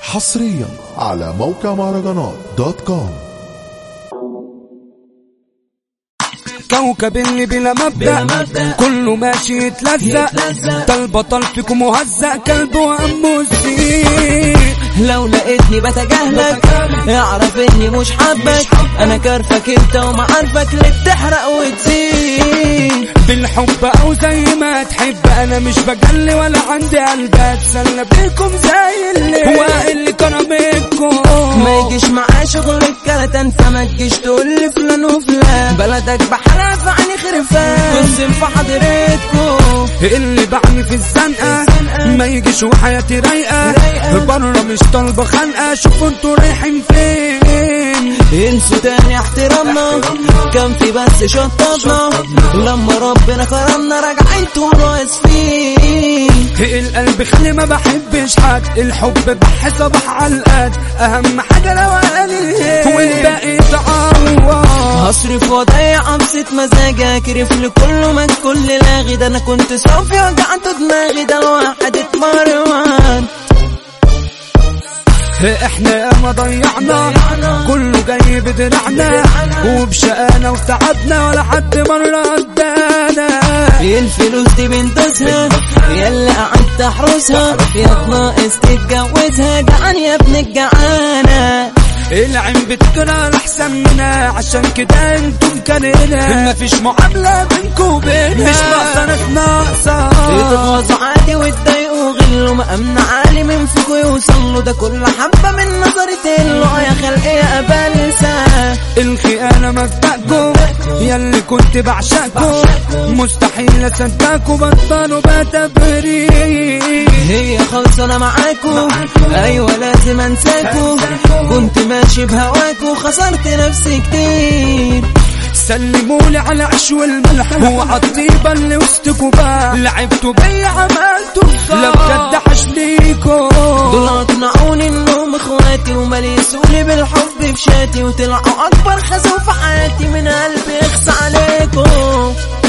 حصريا على موقع مهرجانات دوت كوم. كوكب اللي بلا مبدأ, بلا مبدأ. كله ماشي يتلزق. يتلزق. ده البطل فيكم مهزأ كلب السيء لو لقيتني بتجاهلك اعرف إني مش حبك. أنا كارفك أنت ومعارفك اللي بتحرق وتزيد بالحب أو زي ما تحب. أنا مش بجلي ولا عندي قلب أتسلى بيكم زي اللي هو اللي كرمكم ما يجيش معاه شغل الكلتان فما تجيش تقول لي فلان وفلان. بلدك بحرها في عيني خرفان بص في حضرتكم اللي باعني في الزنقة. ما يجيش وحياتي رايقة. بره مش طالبة خنقة. شوفوا أنتوا رايحين فين. انسوا تاني احترامنا. كان في بس شطبنا لما ربنا كرمنا راجعين طول اسفين القلب خلي ما بحبش حد. الحب بح صباح على القد أهم حاجة لو قالي والباقي تعوض. هصرف واضيع ابسط مزاجي. أكرف لكله ما كل لاغي ده أنا كنت صافي وجعت دماغي. ده الواحد اتمرمط إحنا ما ضيعنا. كله جاي بدرعنا وبشقانا وتعبنا ولا حد مرة ادانا الفلوس دي بندوسها. يلا قعدت احرسها يا ناقص تتجوزها. جعان يا ابن الجعانة. العين بتكره احسن منا عشان كده أنتم كاننا مفيش معاملة بينكم وبيننا. مش ناقصة ناس ناقصة. يتغاظوا عادي ويتضايقوا غلوا ما امن عالي من فيكوا يوصل له ده كل حبة من نظرة له يا خلق يا ابلسه الخيانة مبدأكم ياللي كنت بعشقكم مستحيل اصدقكم بطلوا بتبرير هي خلصانة معاكو أيوه لازم انساكو كنت ماشي بهواكو خسرت نفسي كتير. سلمولي على عش والملح وعالطيبة اللي وسطكوا بقى. لعبتوا بيا عملتوا لا بجد حش اخواتي ومليسولي بالحب في شاتي وطلعوا أكبر خزو في حياتي من قلبي. اخص عليكم.